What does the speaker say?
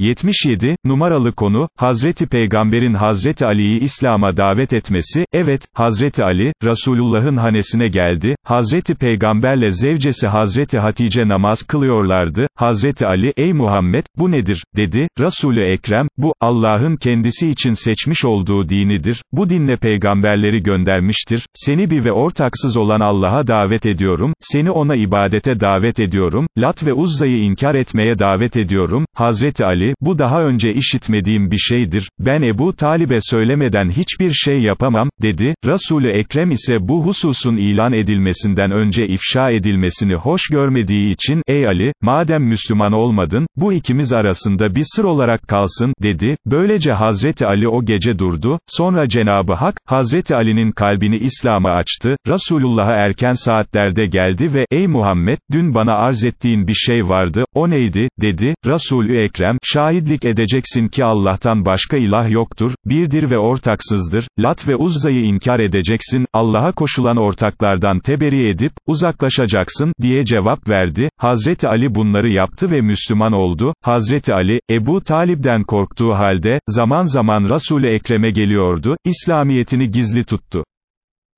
77, numaralı konu, Hazreti Peygamber'in Hazreti Ali'yi İslam'a davet etmesi, evet, Hazreti Ali, Resulullah'ın hanesine geldi, Hazreti Peygamberle zevcesi Hazreti Hatice namaz kılıyorlardı, Hazreti Ali, ey Muhammed, bu nedir, dedi, Resulü Ekrem, bu, Allah'ın kendisi için seçmiş olduğu dinidir, bu dinle peygamberleri göndermiştir, seni bir ve ortaksız olan Allah'a davet ediyorum, seni ona ibadete davet ediyorum, Lat ve Uzza'yı inkar etmeye davet ediyorum, Hazreti Ali, bu daha önce işitmediğim bir şeydir, ben Ebu Talib'e söylemeden hiçbir şey yapamam, dedi, Resulü Ekrem ise bu hususun ilan edilmesinden önce ifşa edilmesini hoş görmediği için, ey Ali, madem Müslüman olmadın, bu ikimiz arasında bir sır olarak kalsın, dedi, böylece Hazreti Ali o gece durdu, sonra Cenabı Hak, Hazreti Ali'nin kalbini İslam'a açtı, Resulullah'a erken saatlerde geldi ve, ey Muhammed, dün bana arz ettiğin bir şey vardı, o neydi, dedi, Resulü Ekrem, şahitlik edeceksin ki Allah'tan başka ilah yoktur, birdir ve ortaksızdır, Lat ve Uzza'yı inkar edeceksin, Allah'a koşulan ortaklardan teberi edip, uzaklaşacaksın, diye cevap verdi, Hazreti Ali bunları yaptı ve Müslüman oldu, Hazreti Ali, Ebu Talib'den korktuğu halde, zaman zaman Resul-i Ekrem'e geliyordu, İslamiyetini gizli tuttu.